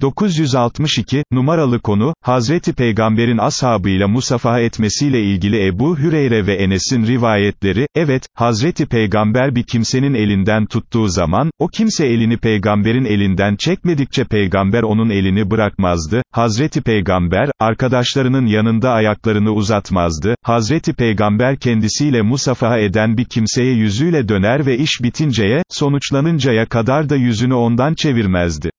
962, numaralı konu, Hazreti Peygamber'in ashabıyla musafaha etmesiyle ilgili Ebu Hüreyre ve Enes'in rivayetleri, evet, Hazreti Peygamber bir kimsenin elinden tuttuğu zaman, o kimse elini Peygamber'in elinden çekmedikçe Peygamber onun elini bırakmazdı, Hazreti Peygamber, arkadaşlarının yanında ayaklarını uzatmazdı, Hazreti Peygamber kendisiyle musafaha eden bir kimseye yüzüyle döner ve iş bitinceye, sonuçlanıncaya kadar da yüzünü ondan çevirmezdi.